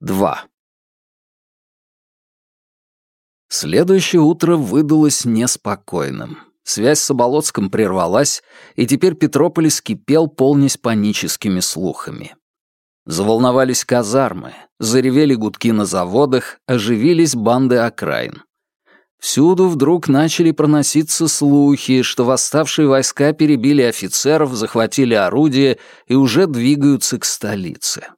2. Следующее утро выдалось неспокойным. Связь с Оболоцком прервалась, и теперь Петрополис кипел, полнясь паническими слухами. Заволновались казармы, заревели гудки на заводах, оживились банды окраин. Всюду вдруг начали проноситься слухи, что восставшие войска перебили офицеров, захватили орудия и уже двигаются к столице.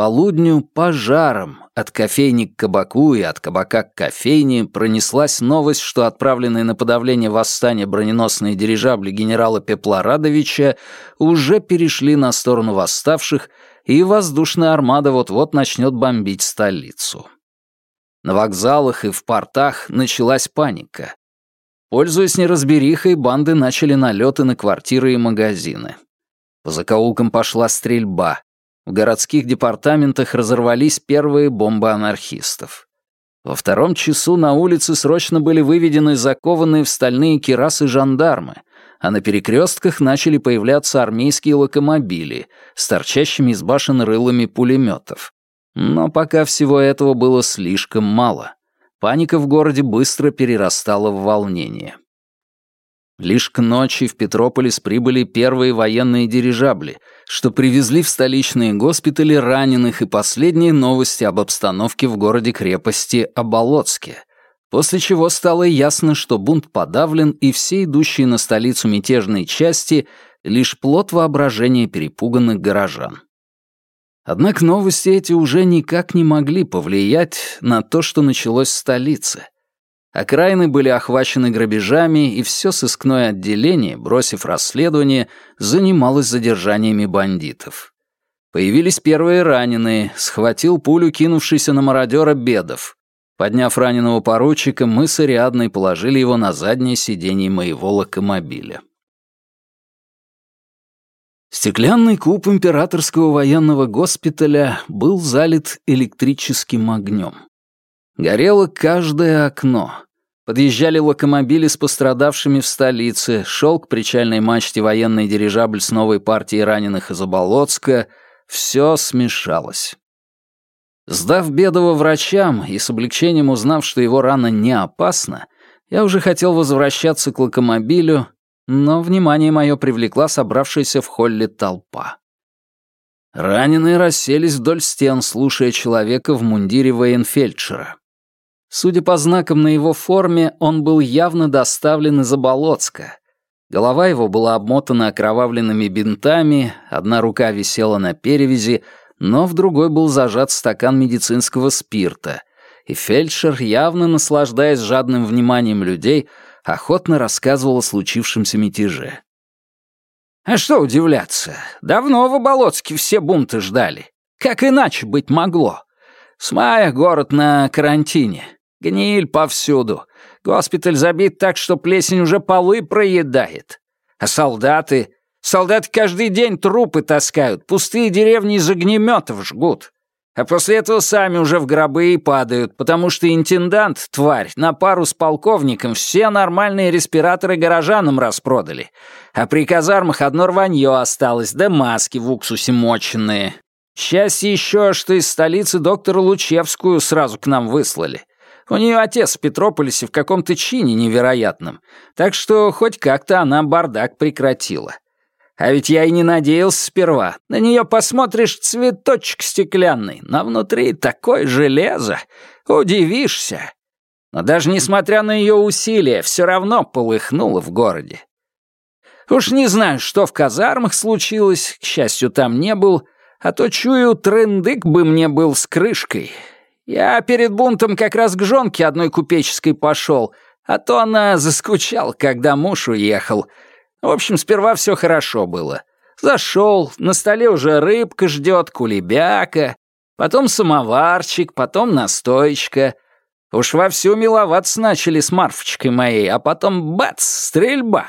Полудню пожаром от кофейни к кабаку и от кабака к кофейне пронеслась новость, что отправленные на подавление восстания броненосные дирижабли генерала Пеплорадовича уже перешли на сторону восставших, и воздушная армада вот-вот начнет бомбить столицу. На вокзалах и в портах началась паника. Пользуясь неразберихой, банды начали налеты на квартиры и магазины. По закоулкам пошла стрельба, в городских департаментах разорвались первые бомбы анархистов. Во втором часу на улице срочно были выведены закованные в стальные кирасы жандармы, а на перекрестках начали появляться армейские локомобили с торчащими из башен рылами пулеметов. Но пока всего этого было слишком мало. Паника в городе быстро перерастала в волнение. Лишь к ночи в Петрополис прибыли первые военные дирижабли, что привезли в столичные госпитали раненых и последние новости об обстановке в городе-крепости Оболоцке, после чего стало ясно, что бунт подавлен и все идущие на столицу мятежные части — лишь плод воображения перепуганных горожан. Однако новости эти уже никак не могли повлиять на то, что началось в столице — Окраины были охвачены грабежами, и все сыскное отделение, бросив расследование, занималось задержаниями бандитов. Появились первые раненые, схватил пулю кинувшийся на мародера Бедов. Подняв раненого поручика, мы с Ариадной положили его на заднее сиденье моего локомобиля. Стеклянный куб императорского военного госпиталя был залит электрическим огнем. Горело каждое окно. Подъезжали локомобили с пострадавшими в столице, шел к причальной мачте военный дирижабль с новой партией раненых из Оболоцка. Все смешалось. Сдав Бедова врачам и с облегчением узнав, что его рана не опасна, я уже хотел возвращаться к локомобилю, но внимание мое привлекла собравшаяся в холле толпа. Раненые расселись вдоль стен, слушая человека в мундире военфельдшера. Судя по знакам на его форме, он был явно доставлен из Оболоцка. Голова его была обмотана окровавленными бинтами, одна рука висела на перевязи, но в другой был зажат стакан медицинского спирта, и фельдшер, явно наслаждаясь жадным вниманием людей, охотно рассказывал о случившемся мятеже. «А что удивляться? Давно в Оболоцке все бунты ждали. Как иначе быть могло? С мая город на карантине. Гниль повсюду. Госпиталь забит так, что плесень уже полы проедает. А солдаты... Солдаты каждый день трупы таскают, пустые деревни из огнеметов жгут. А после этого сами уже в гробы и падают, потому что интендант, тварь, на пару с полковником все нормальные респираторы горожанам распродали. А при казармах одно рванье осталось, да маски в уксусе моченные. Счастье еще, что из столицы доктора Лучевскую сразу к нам выслали. У нее отец в Петрополисе в каком-то чине невероятном, так что хоть как-то она бардак прекратила. А ведь я и не надеялся сперва. На нее посмотришь цветочек стеклянный, но внутри такое железо. Удивишься. Но даже несмотря на ее усилия, все равно полыхнуло в городе. Уж не знаю, что в казармах случилось, к счастью, там не был, а то, чую, трындык бы мне был с крышкой. Я перед бунтом как раз к жонке одной купеческой пошел, а то она заскучала, когда муж уехал. В общем, сперва все хорошо было. Зашел, на столе уже рыбка ждет, кулебяка, потом самоварчик, потом настоечка. Уж вовсю миловаться начали с Марфочкой моей, а потом бац, стрельба.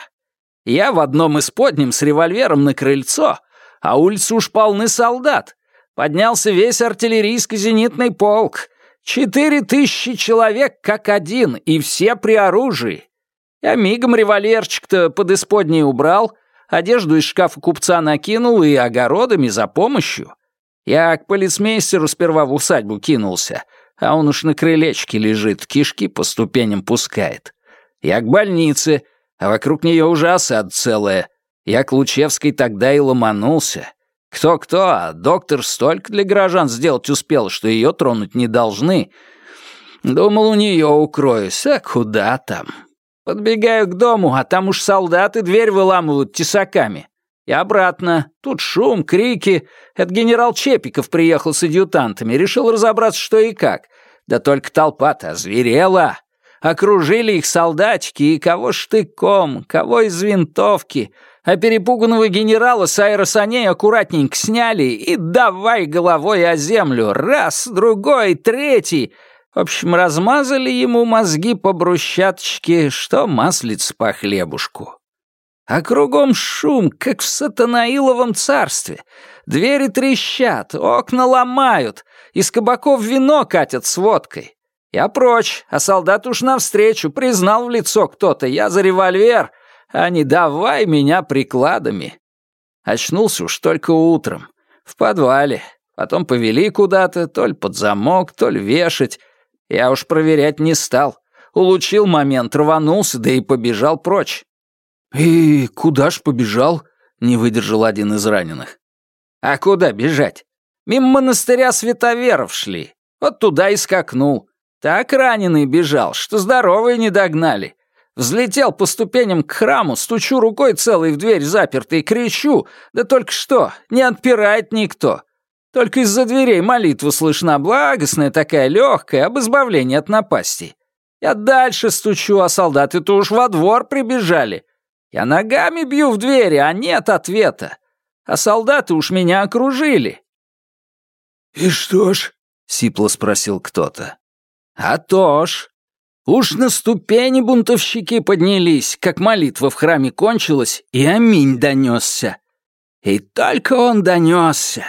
Я в одном из подним с револьвером на крыльцо, а улицы уж полны солдат. Поднялся весь артиллерийско-зенитный полк. Четыре тысячи человек как один, и все при оружии. Я мигом револьверчик-то под исподней убрал, одежду из шкафа купца накинул и огородами за помощью. Я к полицмейстеру сперва в усадьбу кинулся, а он уж на крылечке лежит, кишки по ступеням пускает. Я к больнице, а вокруг нее уже осад целая. Я к Лучевской тогда и ломанулся. Кто-кто, а доктор столько для горожан сделать успел, что ее тронуть не должны. Думал, у нее укроюсь, а куда там? Подбегаю к дому, а там уж солдаты дверь выламывают тесаками. И обратно. Тут шум, крики. Это генерал Чепиков приехал с адъютантами, решил разобраться, что и как. Да только толпа-то озверела. Окружили их солдатики, и кого штыком, кого из винтовки. А перепуганного генерала с аэросаней аккуратненько сняли и давай головой о землю. Раз, другой, третий. В общем, размазали ему мозги по брусчаточке, что маслиц по хлебушку. А кругом шум, как в сатанаиловом царстве. Двери трещат, окна ломают, из кабаков вино катят с водкой. Я прочь, а солдат уж навстречу, признал в лицо кто-то, я за револьвер, а не давай меня прикладами. Очнулся уж только утром, в подвале, потом повели куда-то, то ли под замок, то ли вешать. Я уж проверять не стал. Улучил момент, рванулся, да и побежал прочь. «И куда ж побежал?» — не выдержал один из раненых. «А куда бежать? Мимо монастыря святоверов шли. Вот туда и скакнул. Так раненый бежал, что здоровые не догнали. Взлетел по ступеням к храму, стучу рукой целой в дверь запертой, кричу, да только что, не отпирает никто. Только из-за дверей молитва слышна благостная такая, легкая, об избавлении от напастей. Я дальше стучу, а солдаты-то уж во двор прибежали. Я ногами бью в двери, а нет ответа. А солдаты уж меня окружили. «И что ж?» — сипло спросил кто-то. А то ж. Уж на ступени бунтовщики поднялись, как молитва в храме кончилась, и аминь донесся. И только он донесся,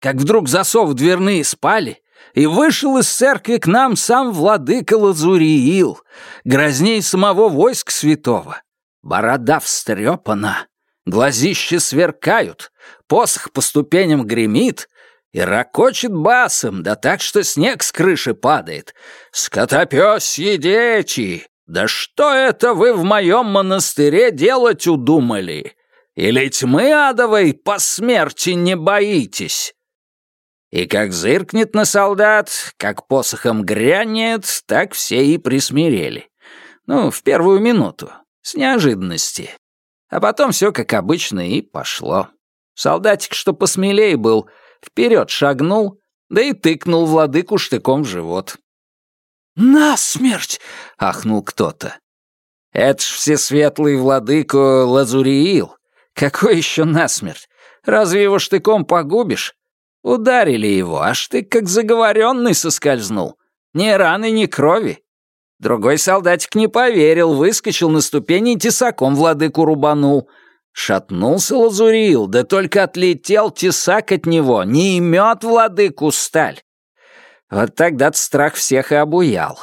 как вдруг засов дверные спали, и вышел из церкви к нам сам владыка Лазуриил, грозней самого войск святого. Борода встрепана, глазища сверкают, посох по ступеням гремит, и ракочет басом, да так, что снег с крыши падает. «Скотопёсьи дети! Да что это вы в моем монастыре делать удумали? Или тьмы адовой по смерти не боитесь?» И как зыркнет на солдат, как посохом грянет, так все и присмирели. Ну, в первую минуту, с неожиданности. А потом все как обычно и пошло. Солдатик, что посмелее был — вперед шагнул, да и тыкнул владыку штыком в живот. «Насмерть!» — ахнул кто-то. «Это ж всесветлый владыку Лазуриил. Какой еще насмерть? Разве его штыком погубишь? Ударили его, а штык как заговоренный соскользнул. Ни раны, ни крови. Другой солдатик не поверил, выскочил на ступени и тесаком владыку рубанул — Шатнулся Лазурил, да только отлетел тесак от него, не имет владыку сталь. Вот тогда-то страх всех и обуял.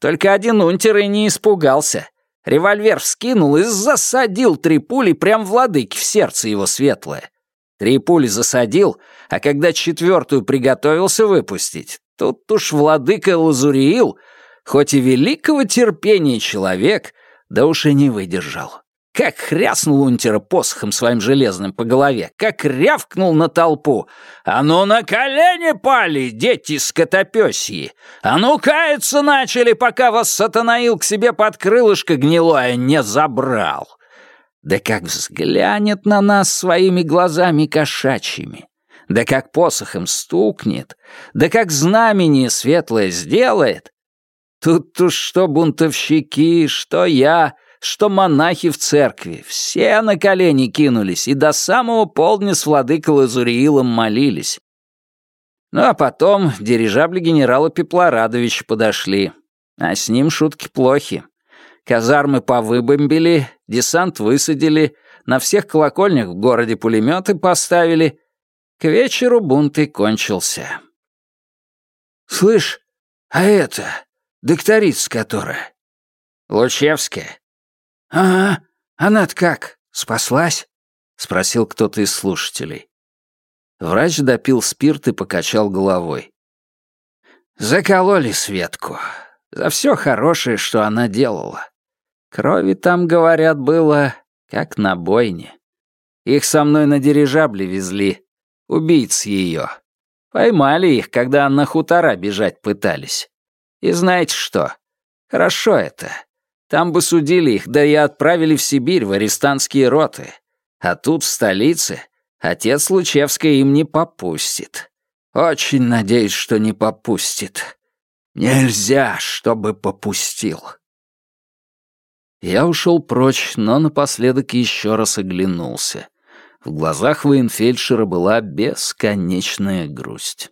Только один унтер и не испугался. Револьвер вскинул и засадил три пули прям владыке в сердце его светлое. Три пули засадил, а когда четвертую приготовился выпустить, тут уж владыка Лазуриил, хоть и великого терпения человек, да уж и не выдержал. Как хряснул унтера посохом своим железным по голове, как рявкнул на толпу. «А ну на колени пали, дети скотопёсьи! А ну каяться начали, пока вас сатанаил к себе под крылышко гнилое не забрал!» Да как взглянет на нас своими глазами кошачьими! Да как посохом стукнет! Да как знамение светлое сделает! Тут уж что бунтовщики, что я — что монахи в церкви, все на колени кинулись и до самого полдня с владыкой Лазуриилом молились. Ну а потом дирижабли генерала Пеплорадовича подошли, а с ним шутки плохи. Казармы повыбомбили, десант высадили, на всех колокольнях в городе пулеметы поставили. К вечеру бунт и кончился. «Слышь, а это, докторица которая?» «Лучевская. «Ага, она-то как, спаслась?» — спросил кто-то из слушателей. Врач допил спирт и покачал головой. Закололи Светку. За все хорошее, что она делала. Крови там, говорят, было как на бойне. Их со мной на дирижабле везли. Убийц ее. Поймали их, когда на хутора бежать пытались. И знаете что? Хорошо это. Там бы судили их, да и отправили в Сибирь, в арестантские роты. А тут, в столице, отец Лучевская им не попустит. Очень надеюсь, что не попустит. Нельзя, чтобы попустил. Я ушел прочь, но напоследок еще раз оглянулся. В глазах военфельдшера была бесконечная грусть.